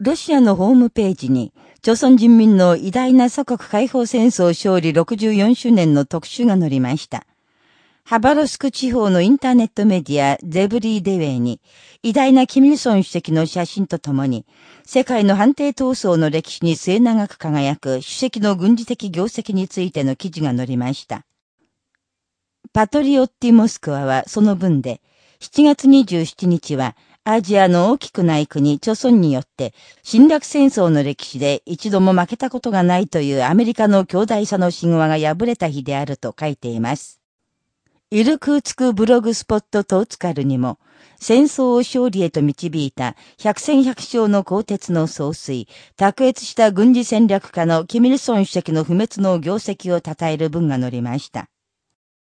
ロシアのホームページに、朝鮮人民の偉大な祖国解放戦争勝利64周年の特集が載りました。ハバロスク地方のインターネットメディアゼブリー・デウェイに、偉大なキミルソン主席の写真とともに、世界の反帝闘争の歴史に末長く輝く主席の軍事的業績についての記事が載りました。パトリオッティ・モスクワはその分で、7月27日は、アジアの大きくない国、朝鮮によって、侵略戦争の歴史で一度も負けたことがないというアメリカの強大さの神話が破れた日であると書いています。イルクーツクブログスポットトーツカルにも、戦争を勝利へと導いた百戦百勝の鋼鉄の総帥、卓越した軍事戦略家のキミルソン主席の不滅の業績を称える文が載りました。